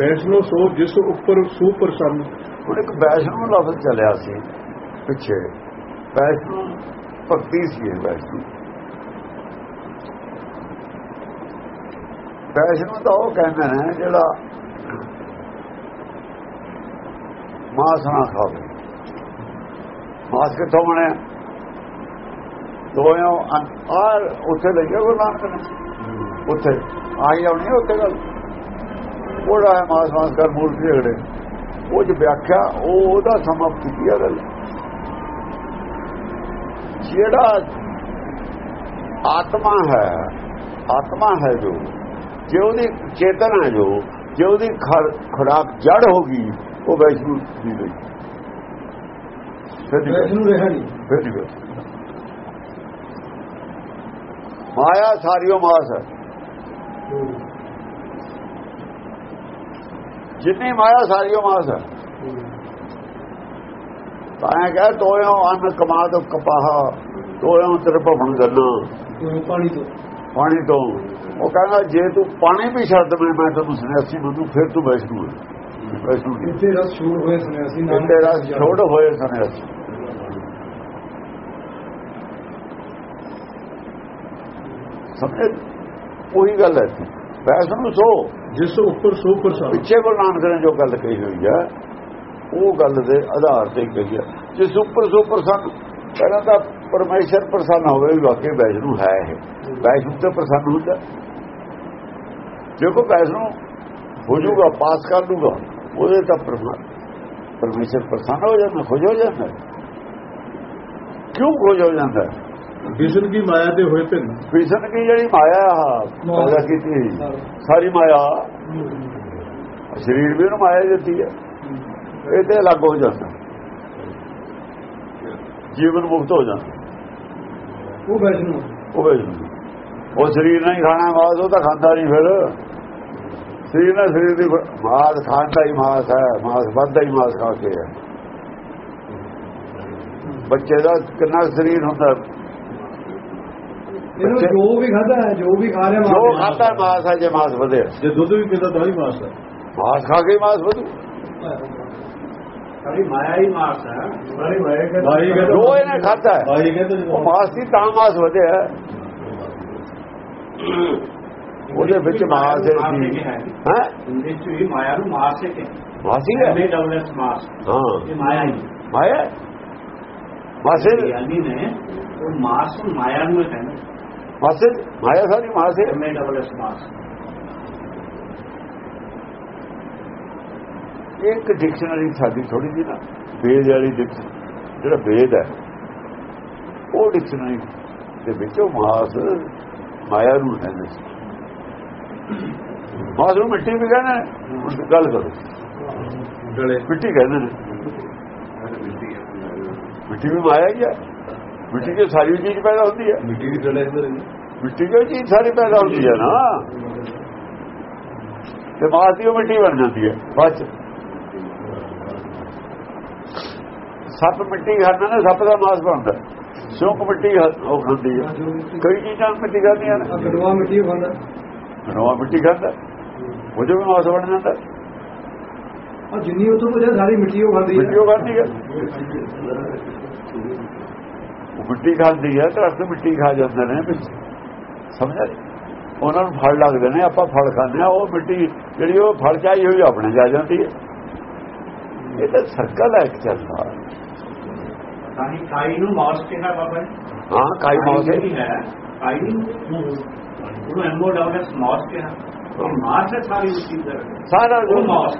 ਵੈਸ਼ਨੋ ਸੋ ਜਿਸ ਉੱਪਰ ਸੁਪਰਸੰਨ ਹੁਣ ਇੱਕ ਵੈਸ਼ਨੂ ਲਫ਼ਜ਼ ਚੱਲਿਆ ਸੀ ਪਿੱਛੇ। ਵੈਸ਼ਨੂ ਭਗਤੀ ਸੀ ਇਹ ਵੈਸ਼ਨੂ। ਵੈਸ਼ਨੂ ਤਾਂ ਉਹ ਕਹਿੰਦੇ ਨੇ ਜਿਹੜਾ ਮਾਸ ਨਾ ਖਾਵੇ। ਮਾਸ ਕਿੱਥੋਂ ਬਣਿਆ ਦੋਇਓ ਆਰ ਉੱਥੇ ਲੱਗਿਆ ਗੁਰੂ ਨਾਨਕ ਨੇ। ਉੱਥੇ। ਆਈ ਆਉਣੀ ਉੱਥੇ ਗੱਲ? ਉਹਦਾ ਹੈ ਮਾਸ ਮਾਸ ਕਰ ਮੂਰਤੀ ਝਗੜੇ ਉਹ ਜੋ ਵਿਆਖਿਆ ਉਹ ਉਹਦਾ ਸਮਾਂ ਕੀਤੀ ਆ ਗੱਲ। ਜਿਹੜਾ ਆਤਮਾ ਹੈ ਆਤਮਾ ਹੈ ਜੋ ਜੇ ਉਹਦੀ ਚੇਤਨ ਹੈ ਜੋ ਜੇ ਉਹਦੀ ਖੁਰਾਕ ਜੜ ਹੋ ਗਈ ਉਹ ਵੈਸ਼ਨੂ ਦੀ ਗਈ ਵੈਸ਼ਨੂ ਰਿਹਾ ਨਹੀਂ ਫਿਰ ਨਹੀਂ ਮਾਇਆ ਸਾਰੀਓ ਮਾਸ ਹੈ। ਜਿੰਨੀ ਮਾਇਆ ਸਾਰੀਓ ਮਾਸ ਹੈ ਤਾਂ ਕਹੇ ਤੋਇਓ ਅੰਨ ਕਮਾ ਦੋ ਕਪਾਹਾ ਤੋਇਓ ਤੇਰੇ ਭਵਨ ਗੰਨਾ ਪਾਣੀ ਤੋਂ ਪਾਣੀ ਤੋਂ ਉਹ ਕਹਿੰਦਾ ਜੇ ਤੂੰ ਪਾਣੀ ਵੀ ਛੱਡ ਦੇ ਮੈਂ ਤੈਨੂੰ ਸੰਨਿਆਸੀ ਬਣੂ ਫਿਰ ਤੂੰ ਵੈਸ਼ਨੂ ਹੈ ਵੈਸ਼ਨੂ ਨਹੀਂ ਇੱਥੇ ਰਸ ਛੋੜ ਹੋਏ ਸੰਨਿਆਸੀ ਨਾਮ ਇੱਥੇ ਰਸ ਛੋੜ ਹੋਏ ਸੰਨਿਆਸੀ ਸਮਝੇ ਉਹੀ ਗੱਲ ਹੈ ਵੈਸ਼ਨੂ ਸੋ। ਜਿਸ ਉੱਪਰ ਸੁਪਰਸੰਨ ਪਿੱਛੇ ਗੁਰੂ ਨਾਨਕ ਨੇ ਜੋ ਗੱਲ ਕਹੀ ਹੋਈ ਹੈ ਉਹ ਗੱਲ ਦੇ ਆਧਾਰ ਤੇ ਕਹੀ ਹੈ। ਜਿਸ ਉੱਪਰ ਸੁਪਰ ਸਨ ਪਹਿਲਾਂ ਤਾਂ ਪਰਮੇਸ਼ਰ ਪ੍ਰਸੰਨ ਹੋਵੇ ਵੀ ਵਾਕਈ ਵੈਸ਼ਨੂ ਹੈ ਇਹ। ਵੈਸ਼ਨੂ ਤੇ ਪ੍ਰਸੰਨ ਹੁੰਦਾ। ਜੇ ਕੋ ਵੈਸ਼ਨੂ ਹੋ ਜਾਊਗਾ ਪਾਸ ਕਰ ਲੂਗਾ ਉਹਦੇ ਤਾਂ ਪਰਮੇਸ਼ਰ ਪ੍ਰਸੰਨ ਹੋ ਜਾਂਦਾ ਖੁਸ਼ ਹੋ ਜਾਂਦਾ। ਕਿਉਂ ਖੁਸ਼ ਹੋ ਜਾਂਦਾ? ਵਿਸ਼ਨ ਕੀ ਮਾਇਆ ਤੇ ਹੋਏ ਭਿੰਨ? ਵਿਸ਼ਨ ਕੀ ਜਿਹੜੀ ਮਾਇਆ ਪੈਦਾ ਕੀਤੀ ਸਾਰੀ ਮਾਇਆ। ਸਰੀਰ ਵੀ ਨੂੰ ਮਾਇਆ ਦਿੱਤੀ ਹੈ। ਇਹ ਤੇ ਅਲੱਗ ਹੋ ਜਾਂਦਾ। ਜੀਵਨ ਮੁਕਤ ਹੋ ਜਾਂਦਾ। ਉਹ ਵੈਸ਼ਨੂ ਉਹ ਵੈਸ਼ਨੂ। ਉਹ ਸਰੀਰ ਨਹੀਂ ਖਾਣਾ ਮਾਸ ਉਹ ਤਾਂ ਖਾਂਦਾ ਨਹੀਂ ਫਿਰ। ਸਰੀਰ ਨਾਲ ਸਰੀਰ ਦੀ ਮਾਸ ਖਾਂਦਾ ਹੀ ਮਾਸ ਹੈ। ਮਾਸ ਵੱਧਦਾ ਹੀ ਮਾਸ ਖਾ ਕੇ ਹੈ। ਬੱਚੇ ਦਾ ਕਿੰਨਾ ਸਰੀਰ ਹੁੰਦਾ? ਇਹਨੂੰ ਜੋ ਵੀ ਖਾਦਾ ਹੈ ਜੋ ਵੀ ਖਾ ਰਿਹਾ ਜੋ ਖਾਂਦਾ ਮਾਸ ਹੈ ਜੇ ਮਾਸ ਵਧੇ। ਜੇ ਦੁੱਧ ਵੀ ਪੀਂਦਾ ਤਾਂ ਹੀ ਮਾਸ ਹੈ। ਮਾਸ ਖਾ ਕੇ ਮਾਸ ਵਧੂ। ਸਾਰੀ ਮਾਇਆ ਹੀ ਮਾਸ ਹੈ। ਸਾਰੀ ਮਾਇਆ ਜੋ ਇਹਨੇ ਖਾਦਾ ਹੈ ਭਾਈ ਕਹਿੰਦੇ ਉਹ ਮਾਸ। ਦੀ ਤਾਂ ਮਾਸ ਵਧਿਆ। ਉਹਦੇ ਵਿੱਚ ਮਾਸ ਹੈ ਹੈ? ਹਿੰਦੀ ਚ ਵੀ ਮਾਇਆ ਨੂੰ ਮਾਸ ਹੈ ਕਿ ਮਾਸ ਹੀ ਹੈ? M A double S mass. ਹਾਂ। ਇਹ ਮਾਇਆ ਹੀ ਮਾਇਆ ਮਾਸੇ ਯਾਨੀ ਨੇ ਉਹ ਮਾਸ ਨੂੰ ਮਾਇਆ ਨੂੰ ਕਹਿੰਦੇ ਮਾਸੇ ਮਾਇਆ ਸਾਰੀ ਮਾਸ। ਹੈ ਐਮਏ ਡਬਲਐਸ ਮਾਸ। ਇੱਕ ਡਿਕਸ਼ਨਰੀ ਸਾਡੀ ਥੋੜੀ ਜਿਹੀ ਨਾ ਵੇਦ ਵਾਲੀ ਜਿਹੜਾ ਵੇਦ ਹੈ ਉਹ ਡਿਕਸ਼ਨਰੀ ਦੇ ਵਿੱਚ ਉਹ ਮਾਸ ਮਾਇਆ ਨੂੰ ਕਹਿੰਦੇ ਸੀ। ਮਾਸ ਨੂੰ ਮਿੱਟੀ ਵੀ ਕਹਿੰਦੇ ਗੱਲ ਕਰੋ। ਮਿੱਟੀ ਕਹਿੰਦੇ ਨੇ। ਮਿੱਟੀ ਵੀ ਮਾਇਆ ਹੀ ਹੈ। ਮਿੱਟੀ ਕੇ ਸਾਰੀ ਚੀਜ਼ ਪੈਦਾ ਹੁੰਦੀ ਹੈ। ਮਿੱਟੀ ਦੀ ਗਲੇ ਅੰਦਰ ਮਿੱਟੀ ਦੀ ਚੀਜ਼ ਸਾਰੀ ਪੈਦਾ ਹੁੰਦੀ ਹੈ ਨਾ। ਤੇ ਮਾਸ ਦੀ ਉਹ ਮਿੱਟੀ ਬਣ ਜਾਂਦੀ ਹੈ ਚ ਸੱਪ ਮਿੱਟੀ ਖਾਂਦਾ ਨਾ ਸੱਪ ਦਾ ਮਾਸ ਬਣਦਾ। ਸਿਉਂਕ ਮਿੱਟੀ ਉਹ ਖਾਂਦੀ ਹੈ। ਕਈ ਚੀਜ਼ਾਂ ਮਿੱਟੀ ਖਾਂਦੀਆਂ ਨੇ। ਕਟਵਾ ਮਿੱਟੀ ਖਾਂਦਾ। ਨਵਾਂ ਮਿੱਟੀ ਖਾਂਦਾ। ਉਹ ਜੋ ਵੀ ਮਾਸ ਬਣ ਜਾਂਦਾ। ਜਿੰਨੀ ਉਤੋਂ ਪੁੱਛਿਆ ਸਾਰੀ ਮਿੱਟੀ ਉਹ ਖਾਂਦੀ ਮਿੱਟੀ ਉਹ ਖਾਂਦੀ ਹੈ। ਉਹ ਮਿੱਟੀ ਖਾਂਦੀ ਹੈ ਦਰਖਤ ਮਿੱਟੀ ਖਾ ਜਾਂਦੇ ਨੇ ਵਿੱਚ। ਸਮਝਿਆ? ਉਹਨਾਂ ਨੂੰ ਫਲ ਲੱਗਦੇ ਨੇ ਆਪਾਂ ਫਲ ਖਾਂਦੇ ਆ ਉਹ ਮਿੱਟੀ ਜਿਹੜੀ ਉਹ ਫਲ ਚਾਹੀ ਹੋਈ ਆਪਣੇ ਜਾ ਜਾਂਦੀ ਹੈ। ਇਹ ਤਾਂ ਸਰਕਲ ਹੈ ਇੱਕ ਚੱਲਦਾ ਤਾਂ ਹੀ ਕਾਈ ਨੂੰ ਮਾਸ ਕਿਹਾ ਬਾਬਾ ਹਾਂ ਕਾਈ ਮੌਤ ਹੈ। ਕਾਈ ਨੂੰ ਉਹਨੂੰ ਐਮਓ ਡਬਲਐਸ ਮਾਸ ਕਿਹਾ। ਮਾਸ ਹੈ ਸਾਰੀ ਉਸ ਚੀਜ਼ ਦਾ। ਸਾਰਾ ਜੋ ਮਾਸ।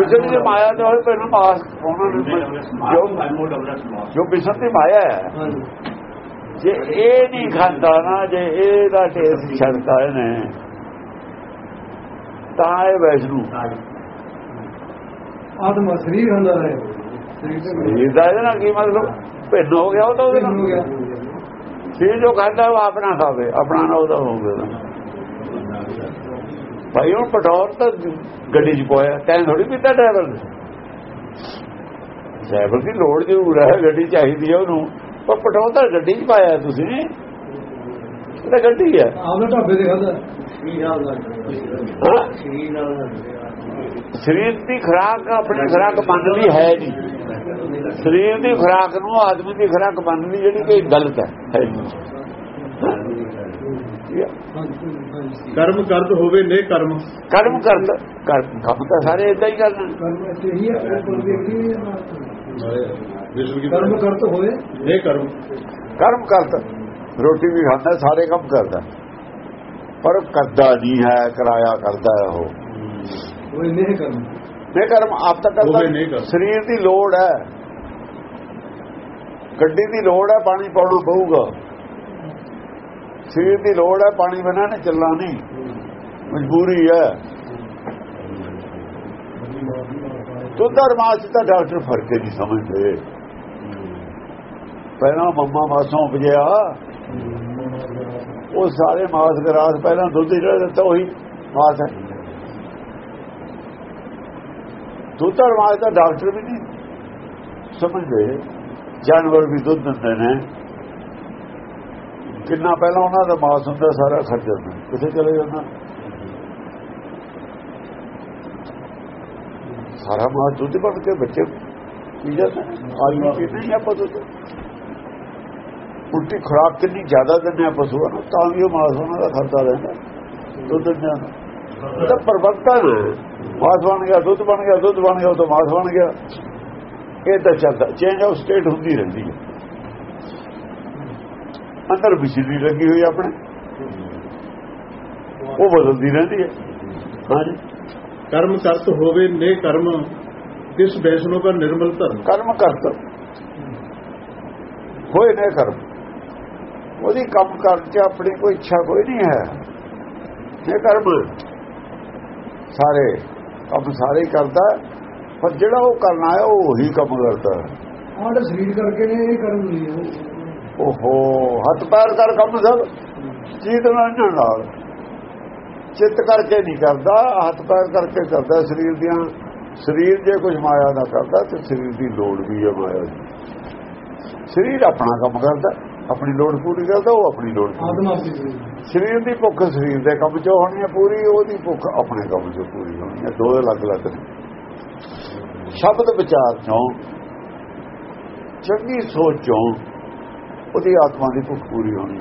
ਬਿਸ਼ਨ ਦੀ ਮਾਇਆ ਦੇ ਹੋਏ ਪਹਿਲਾਂ ਨੇ। ਜੋ ਬਿਸ਼ਨ ਦੀ ਮਾਇਆ ਹੈ। ਜੇ ਇਹ ਨਹੀਂ ਖਾਂਦਾ ਨਾ ਜੇ ਇਹਦਾ ਟੇਸਟ ਛੱਡਦਾ ਇਹਨੇ ਤਾਂ ਇਹ ਵੈਸ਼ਨੂ। ਆਤਮਾ ਸਰੀਰ ਹੁੰਦਾ ਹੈ। ਸਰੀਰ ਦਾ ਇਹਦਾ ਕੀ ਮਤਲਬ? ਭਿੰਨ ਹੋ ਗਿਆ ਉਹ ਤਾਂ ਉਹਦੇ ਹੋ ਨਾਲ ਗਿਆ। ਸਰੀਰ ਜੋ ਖਾਂਦਾ ਉਹ ਆਪਣਾ ਖਾਵੇ ਆਪਣਾ ਨਾ ਉਹਦਾ ਹੋਵੇ। ਭਾਈ ਉਹ ਪਟੌਰ ਤਾਂ ਗੱਡੀ 'ਚ ਪੋਇਆ ਤੈਨੂੰ ਥੋੜੀ ਪੀਤਾ ਡਰਾਈਵਰ ਨੇ। ਡਰਾਈਵਰ ਦੀ ਲੋੜ ਜ਼ਰੂਰ ਹੈ ਗੱਡੀ ਚਾਹੀਦੀ ਹੈ ਉਹਨੂੰ। ਪਰ ਪਟੌਰ ਤਾਂ ਗੱਡੀ 'ਚ ਪਾਇਆ ਤੁਸੀਂ। ਤਾਂ ਗੱਡੀ ਹੈ। ਆਪਣਾ ਢਾਬੇ ਤੇ ਖਾਦਾ ਹਾਂ? ਸਰੀਰ ਦੀ ਖੁਰਾਕ ਆਪਣੀ ਖੁਰਾਕ ਮੰਨਦੀ ਹੈ ਨਹੀਂ ਸਰੀਰ ਦੀ ਖੁਰਾਕ ਨੂੰ ਆਦਮੀ ਦੀ ਖੁਰਾਕ ਮੰਨਣੀ ਜਿਹੜੀ ਕਿ ਗਲਤ ਹੈ। ਕਰਮ ਕਰਦ ਹੋਵੇ ਨੇ ਕਰਮ। ਕਰਮ ਕਰਦਾ ਕਰਮ ਕੰਮ ਤਾਂ ਸਾਰੇ ਇਦਾਂ ਹੀ ਕਰਨਾ ਕਰਮ ਇੱਥੇ ਹੀ ਹੈ ਕਰਤ ਹੋਏ। ਨੇ ਕਰਮ। ਕਰਮ ਕਰਦਾ ਰੋਟੀ ਵੀ ਖਾਂਦਾ ਸਾਰੇ ਕੰਮ ਕਰਦਾ। ਪਰ ਕਰਦਾ ਨਹੀਂ ਹੈ ਕਿਰਾਇਆ ਕਰਦਾ ਹੈ ਉਹ। ਉਹ ਨਹੀਂ ਕਰਮ। ਨੇ ਕਰਮ ਆਪ ਤਾਂ ਕਰਦਾ ਕਰਦਾ। ਸਰੀਰ ਦੀ ਲੋੜ ਹੈ। ਗੱਡੀ ਦੀ ਲੋੜ ਹੈ ਪਾਣੀ ਪਾਉਣਾ ਪਊਗਾ। ਸਰੀਰ ਦੀ ਲੋੜ ਹੈ, ਪਾਣੀ ਬਿਨਾਂ ਨੇ ਚੱਲਣਾ ਨਹੀਂ। ਮਜਬੂਰੀ ਹੈ। ਦੁੱਧ ਔਰ ਮਾਸ ਤਾਂ ਡਾਕਟਰ ਫ਼ਰਕ ਹੀ ਨਹੀਂ ਸਮਝਦੇ। ਪਹਿਲਾਂ ਮੰਮਾ ਮਾਸੋਂ ਉਪਜਿਆ। ਉਹ ਸਾਰੇ ਮਾਸ ਗਰਾਸ ਪਹਿਲਾਂ ਦੁੱਧ ਜਿਹੜਾ ਦਿੱਤਾ, ਉਹੀ ਮਾਸ ਹੈ ਦੁੱਧ ਔਰ ਦਾ ਡਾਕਟਰ ਵੀ ਨਹੀਂ ਸਮਝਦੇ। ਜਾਨਵਰ ਵੀ ਦੁੱਧ ਦਿੰਦੇ ਨੇ। ਕਿੰਨਾ ਪਹਿਲਾਂ ਉਹਨਾਂ ਦਾ ਮਾਸ ਹੁੰਦਾ, ਸਾਰਾ ਖਰਚ ਜਾਂਦਾ। ਕਿੱਥੇ ਚਲੇ ਜਾਂਦਾ? ਸਾਰਾ ਮਾਸ ਦੁੱਧ ਬਣ ਕੇ ਬੱਚੇ ਪੀ ਜਾਂਦੇ। ਨੇ। ਪੀਂਦੇ ਨਹੀਂ ਆਪਾਂ ਦੁੱਧ। ਉਲਟੀ ਖੁਰਾਕ ਕਿੰਨੀ ਜ਼ਿਆਦਾ ਦਿੰਦੇ ਆ ਪਸ਼ੂਆਂ ਨੂੰ, ਤਾਂ ਵੀ ਉਹ ਮਾਸ ਉਹਨਾਂ ਦਾ ਖਰਚਾ ਰਹਿੰਦਾ। ਦੁੱਧ ਦਿੰਦੇ ਨੇ ਇਹ ਪਰਵਰਤਨ ਹੈ। ਮਾਸ ਬਣ ਗਿਆ, ਦੁੱਧ ਬਣ ਗਿਆ, ਦੁੱਧ ਬਣ ਗਿਆ, ਉਹ ਤਾਂ ਮਾਸ ਬਣ ਗਿਆ। ਇਹ ਤਾਂ ਚੱਲਦਾ। ਚੇਂਜ ਆਫ ਸਟੇਟ ਹੁੰਦੀ ਰਹਿੰਦੀ ਹੈ। ਅੰਦਰ ਬਿਜਲੀ ਲੱਗੀ ਹੋਈ ਆਪਣੇ। ਉਹ ਬਦਲਦੀ ਰਹਿੰਦੀ ਹੈ। ਹਾਂਜੀ। ਕਰਮ ਕਰਤ ਹੋਵੇ ਨੇ ਕਰਮ ਕਿਸ ਵੈਸ਼ਨੋ ਦਾ ਨਿਰਮਲ ਧਰਮ। ਕਰਮ ਕਰਤ। ਹੋਏ ਨੇ ਕਰਮ। ਉਹਦੀ ਕੰਮ ਕਰਨ ਚ ਆਪਣੀ ਕੋਈ ਇੱਛਾ ਕੋਈ ਨਹੀਂ ਹੈ। ਇਹ ਕਰਮ। ਸਾਰੇ ਕੰਮ ਸਾਰੇ ਹੀ ਕਰਦਾ ਹੈ, ਪਰ ਜਿਹੜਾ ਉਹ ਕਰਨਾ ਹੈ ਉਹ ਉਹੀ ਕੰਮ ਕਰਦਾ ਹੈ। ਆਹ ਸਰੀਰ ਕਰਕੇ ਨੇ ਇਹ ਕਰਮ ਨਹੀਂ ਹੈ। ਓਹੋ ਹੱਥ ਪੈਰ ਕਰ ਕੰਮ ਸਭ ਚੀਤ ਨਾਲ ਨਾਲ। ਚਿੱਤ ਕਰਕੇ ਨਹੀਂ ਕਰਦਾ ਹੱਥ ਪੈਰ ਕਰਕੇ ਕਰਦਾ। ਸਰੀਰ ਦੀਆਂ ਸਰੀਰ ਜੇ ਕੁਝ ਮਾਇਆ ਦਾ ਕਰਦਾ ਤੇ ਸਰੀਰ ਦੀ ਲੋੜ ਵੀ ਹੈ ਮਾਇਆ ਦੀ। ਸਰੀਰ ਆਪਣਾ ਕੰਮ ਕਰਦਾ ਆਪਣੀ ਲੋੜ ਪੂਰੀ ਕਰਦਾ ਉਹ ਆਪਣੀ ਲੋੜ ਸਰੀਰ ਦੀ। ਭੁੱਖ ਸਰੀਰ ਦੇ ਕੰਮ 'ਚੋਂ ਹੋਣੀ ਹੈ ਪੂਰੀ ਉਹਦੀ ਭੁੱਖ ਆਪਣੇ ਕੰਮ 'ਚੋਂ ਪੂਰੀ ਹੋਣੀ ਹੈ ਦੋ ਅਲੱਗ-ਅਲੱਗ ਨੇ। ਸ਼ਬਦ ਵਿਚਾਰ 'ਚੋਂ ਚੰਗੀ ਸੋਚ 'ਚੋਂ ਉਹਦੀ ਆਤਮਾ ਦੀ ਭੁੱਖ ਪੂਰੀ ਹੋਣੀ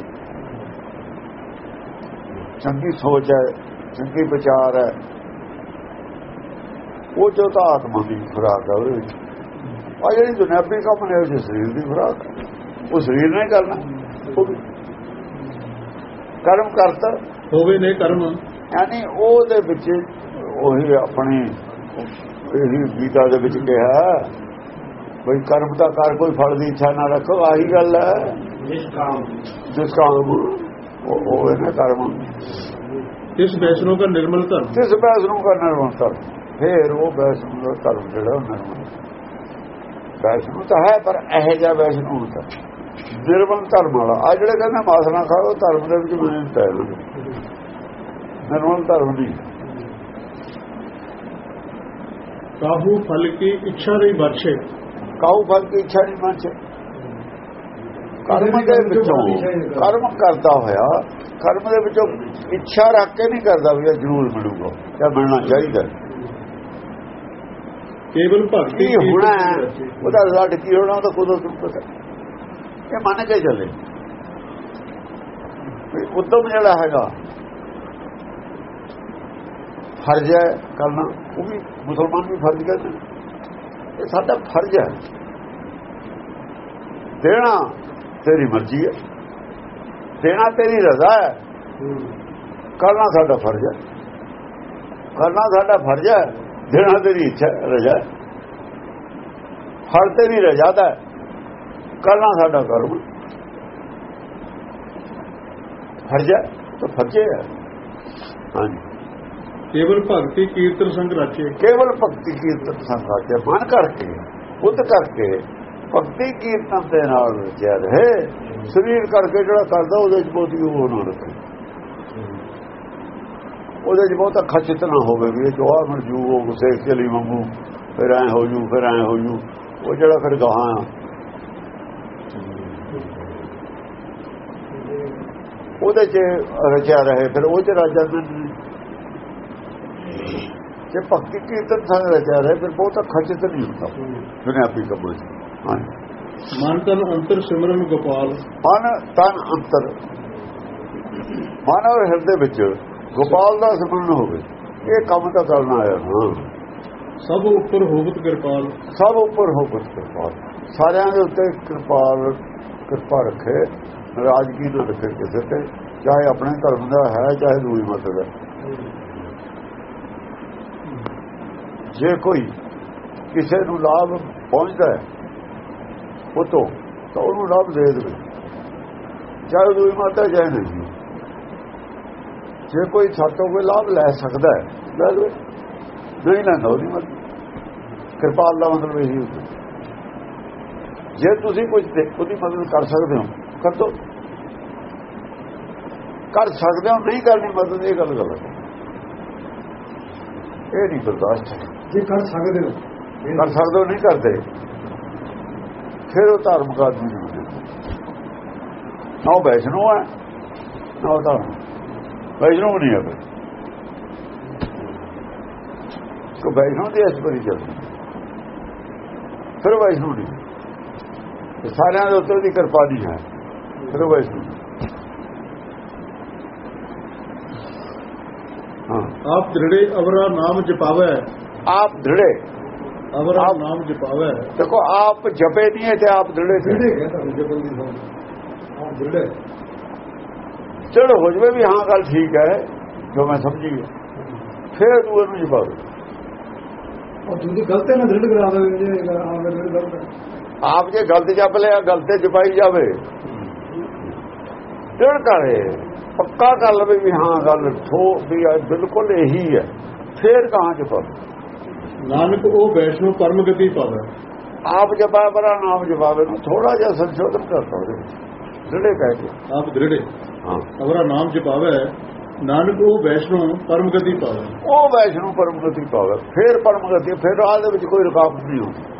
ਚੰਗੀ ਸੋਚ ਹੈ ਚੰਗੀ ਵਿਚਾਰ ਹੈ। ਉਹ ਜੋ ਤਾਂ ਆਤਮਾ ਦੀ ਖੁਰਾਕ ਹੈ ਉਹਦੇ ਵਿੱਚ। ਆ ਜਿਹੜੀ ਦੁਨਿਆਵੀ ਕੰਮ ਨੇ ਉਹ ਸਰੀਰ ਦੀ ਖੁਰਾਕ। ਉਹ ਸਰੀਰ ਨੇ ਕਰਨਾ ਕਰਮ ਕਰਤਾ। ਹੋਵੇ ਨੇ ਕਰਮ। ਯਾਨੀ ਉਹਦੇ ਵਿੱਚ ਉਹੀ ਆਪਣੀ ਇਹੀ ਗੀਤਾ ਦੇ ਵਿੱਚ ਕਿਹਾ ਬਈ ਕਰਮ ਦਾ ਕਰ ਕੋਈ ਫਲ ਦੀ ਇੱਛਾ ਨਾ ਰੱਖੋ ਆਹੀ ਗੱਲ ਹੈ। ਨਿਸ਼ਕਾਮ। ਜਿਸ ਕਾਮ ਉਹ ਉਹ ਨਾ ਕਰਮ। ਕਿਸ ਵੈਸ਼ਨੋ ਦਾ ਨਿਰਮਲ ਧਰਮ। ਜਿਸ ਬੈਸ ਨੂੰ ਕਰਨਾ ਰਵੰਤਾ ਫੇਰ ਉਹ ਬੈਸ ਨੂੰ ਦਾ ਕਰਮ ਜਿਹੜਾ ਨਿਰਮਲ ਬੈਸ ਨੂੰ ਤਾਂ ਹੈ ਪਰ ਇਹ ਜਿਹਾ ਬੈਸ ਨੂੰ ਹੁੰਦਾ ਨਿਰਮਲ ਧਰਮ ਵਾਲਾ। ਆ ਜਿਹੜੇ ਕਹਿੰਦੇ ਮਾਸ ਨਾ ਖਾਓ ਧਰਮ ਦੇ ਵਿੱਚ ਹੈ ਇਹਨਾਂ ਦੀ। ਨਿਰਮਲ ਧਰਮ ਨਹੀਂ। ਕਾਹੂ ਫਲ ਕੀ ਇੱਛਾ ਨਹੀਂ ਬਰਛੇ ਕਾਉ ਫਲ ਦੀ ਇੱਛਾ ਨਹੀਂ ਮਨ ਚ? ਕਰਮ ਦੇ ਵਿੱਚੋਂ ਕਰਮ ਕਰਦਾ ਹੋਇਆ ਕਰਮ ਦੇ ਵਿੱਚੋਂ ਇੱਛਾ ਰੱਖ ਕੇ ਨਹੀਂ ਕਰਦਾ ਵੀ ਇਹ ਜ਼ਰੂਰ ਮਿਲੂਗਾ ਜਾਂ ਮਿਲਣਾ ਚਾਹੀਦਾ। ਕੇਵਲ ਭਗਤੀ ਹੋਣਾ ਹੈ, ਉਹਦਾ ਰਿਜ਼ਲਟ ਕੀ ਹੋਣਾ ਉਹਦਾ ਖੁਦ ਨੂੰ ਪਤਾ। ਇਹ ਮੰਨ ਕੇ ਚੱਲੇ। ਵੀ ਉਦਮ ਜਿਹੜਾ ਹੈਗਾ ਫਰਜ਼ ਹੈ ਕਰਨਾ ਉਹ ਵੀ ਮੁਸਲਮਾਨ ਵੀ ਫਰਜ਼ ਕਰਦੇ ਨੇ। ਇਹ ਸਾਡਾ ਫਰਜ਼ ਹੈ। ਦੇਣਾ ਤੇਰੀ ਮਰਜ਼ੀ ਹੈ। ਦੇਣਾ ਤੇਰੀ ਰਜ਼ਾ ਹੈ। ਕਰਨਾ ਸਾਡਾ ਫਰਜ਼ ਹੈ। ਕਰਨਾ ਸਾਡਾ ਫਰਜ਼ ਹੈ। ਦੇਣਾ ਤੇਰੀ ਇੱਛਾ ਰਜ਼ਾ ਹੈ। ਫਲ ਤੇਰੀ ਰਜ਼ਾ ਦਾ ਕਰਨਾ ਸਾਡਾ ਕਰਮ ਫਰਜ਼ ਹੈ ਤਾਂ ਫਰਜ਼ ਹੈ। ਹਾਂਜੀ। ਕੇਵਲ ਭਗਤੀ ਕੀਰਤਨ ਸੰਗ ਰਾਚੇ ਕੇਵਲ ਭਗਤੀ ਕੀਰਤਨ ਸੰਗਾ ਕੇ ਮਨ ਕਰਕੇ, ਬੁੱਧ ਕਰਕੇ, ਭਗਤੀ ਕੀਰਤਨ ਦੇ ਨਾਲ ਰਚਿਆ ਰਹੇ। ਸਰੀਰ ਕਰਕੇ ਜਿਹੜਾ ਕਰਦਾ, ਉਹਦੇ ਚ ਬਹੁਤੀ ਉਹ ਨਾ ਰੱਖੇ ਉਹਦੇ ਚ ਬਹੁਤਾ ਖਚਿਤ ਨਾ ਹੋਵੇ ਵੀ ਇਹ ਜੋ ਆ ਮਰ ਜੂ ਉਹ ਗੁੱਸੇ ਚਲੀ ਮੰਗੂ ਫਿਰ ਐ ਹੋ ਜੂ, ਫਿਰ ਐ ਹੋ ਜੂ, ਉਹ ਜਿਹੜਾ ਫਿਰ ਗਾਹਾਂ। ਉਹਦੇ 'ਚ ਰਚਿਆ ਰਹੇ, ਫਿਰ ਉਹ 'ਚ ਰਾਜਾ ਨਹੀਂ ਜੇ ਭਗਤੀ ਕੀਰਤਨ ਸੰਗ ਰਚਿਆ ਰਹੇ ਫਿਰ ਬਹੁਤਾ ਖਚਤ ਨਹੀਂ ਹੁੰਦਾ। ਕੰਮਾਂ 'ਚ ਹਾਂ ਮਨ ਤਨ ਅੰਤਰ ਸਿਮਰਨ ਗੋਪਾਲ। ਮਨ ਤਨ ਅੰਤਰ। ਮਨ ਔਰ ਹਿਰਦੇ ਵਿੱਚ ਗੋਪਾਲ ਦਾ ਸਿਮਰਨ ਹੋਵੇ ਇਹ ਕੰਮ ਤਾਂ ਕਰਨਾ ਆਇਆ ਹਾਂ। ਸਭ ਉੱਪਰ ਹੋਵਤ ਕਿਰਪਾਲ। ਸਭ ਉੱਪਰ ਹੋ ਕੁਝ ਕਿਰਪਾਲ। ਸਾਰਿਆਂ ਦੇ ਉੱਤੇ ਕਿਰਪਾਲ ਕਿਰਪਾ ਰੱਖੇ ਨਾਰਾਜ਼ਗੀ ਨਾ ਰੱਖੇ ਕਿਸੇ ਤੇ ਚਾਹੇ ਆਪਣੇ ਧਰਮ ਦਾ ਹੈ ਚਾਹੇ ਦੂਜੀ ਮਤ ਦਾ। ਜੇ ਕੋਈ ਕਿਸੇ ਨੂੰ ਲਾਭ ਪਹੁੰਚਦਾ ਹੈ ਉਹ ਤੋਂ ਤਾਂ ਉਹਨੂੰ ਲਾਭ ਦੇ ਦੇਵੇ। ਚਾਹੇ ਦੂਜੀ ਮਾਤਾ ਦਾ ਚਾਹੇ ਨਹੀਂ। ਜੇ ਕੋਈ ਸਾਤੋਂ ਕੋਈ ਲਾਭ ਲੈ ਸਕਦਾ ਹੈ, ਲੈ ਲਵੇ ਨਹੀਂ ਲੈਂਦਾ ਉਹਦੀ ਮਤ ਕਿਰਪਾਲ ਦਾ ਮਤਲਬ ਇਹ ਹੁੰਦਾ। ਜੇ ਤੁਸੀਂ ਕੁਝ ਦੇ- ਉਹਦੀ ਮਦਦ ਕਰ ਸਕਦੇ ਹੋ, ਕਰ ਦੋ। ਕਰ ਸਕਦੇ ਹੋ, ਨਹੀਂ ਕਰਨੀ ਮਦਦ, ਇਹ ਗੱਲ ਗਲਤ ਹੈ। ਇਹ ਨਹੀਂ ਬਰਦਾਸ਼ਤ ਹੈ ਜੇ ਕਰ ਸਕਦੇ ਹੋ। ਕਰ ਸਕਦੇ ਹੋ ਨਹੀਂ ਕਰਦੇ। ਫਿਰ ਉਹ ਧਾਰਮਿਕ ਆਦਮੀ ਨਹੀਂ ਹੁੰਦੇ ਨਾ ਉਹ ਵੈਸ਼ਨੂ ਹੈ ਨਾ ਉਹ ਧਾਰਮਿਕ। ਵੈਸ਼ਨੂ ਨਹੀਂ ਹੈ ਕੋ ਵੈਸ਼ਨੂ ਦੀ ਅਸਪਰੀ ਚੱਲਦੀ ਫਿਰ ਉਹ ਵੈਸ਼ਨੂ ਨਹੀਂ। ਸਾਰਿਆਂ ਦੇ ਉੱਤੇ ਉਹਦੀ ਕਿਰਪਾ ਨਹੀਂ ਹੈ। ਫਿਰ ਉਹ ਵੈਸ਼ਨੂ ਆਪ ਦ੍ਰਿੜੇ ਅਵਰਾ ਨਾਮ ਜਪਾਵੈ ਆਪ ਦ੍ਰਿੜੇ। ਅਵਰਾ ਨਾਮ ਜਪਾਵੈ। ਦੇਖੋ ਆਪ ਜਪੇ ਨਹੀਂ ਹੈ ਤੇ ਆਪ ਕਹਿੰਦਾ ਦੂਜੇ ਬੰਦੀ ਸਾਹਿਬ ਹਾਂ ਜਿਹੜੇ ਚਲੋ ਹੋ ਜਵੇ ਵੀ ਹਾਂ ਗੱਲ ਠੀਕ ਹੈ ਜੋ ਮੈਂ ਸਮਝੀ। ਫਿਰ ਦੂਏ ਨੂੰ ਉਹ ਦੂਜੀ ਗਲਤ ਹੈ ਨਾ ਦ੍ਰਿੜ ਕਰਾ ਦੇਵੇ ਜੇ ਆਵੇ ਦ੍ਰਿੜ ਗਲਤ ਹੈ। ਆਪ ਜੇ ਗਲਤ ਜਪ ਲਿਆ ਗਲਤੇ ਜਪਾਈ ਜਾਵੇ। ਡੜ ਕਰੇ ਪੱਕਾ ਕਰ ਲਵੇ ਵੀ ਹਾਂ ਗੱਲ ਠੋ ਵੀ ਬਿਲਕੁਲ ਇਹੀ ਹੈ। ਫਿਰ ਕਹਾਂ ਜਪਾ? ਨਾਨਕ ਉਹ ਵੈਸ਼ਨੂ ਪਰਮ ਗਤੀ ਪਾਵੈ। ਆਪ ਜਪਾ ਬਰਾ ਨਾਮ ਜਪਾਵੇ ਨੂੰ ਥੋੜਾ ਜਿਹਾ ਸੰਸ਼ੋਧਨ ਉਹਦੇ ਵਿੱਚ ਜਿਹੜੇ ਕਹਿ ਕੇ। ਆਪ ਦ੍ਰਿੜੇ ਹਾਂ। ਅਵਰਾ ਨਾਮ ਜਪਾਵੈ ਨਾਨਕ ਉਹ ਵੈਸ਼ਨੂ ਪਰਮ ਗਤੀ ਪਾਵੈ। ਉਹ ਵੈਸ਼ਨੂ ਪਰਮਗਤੀ ਪਾਵੇ ਫਿਰ ਪਰਮਗਤੀ ਫਿਰ ਰਾਹ ਦੇ ਵਿੱਚ ਕੋਈ ਰੁਕਾਵਟ ਨਹੀਂ ਹੁੰਦੀ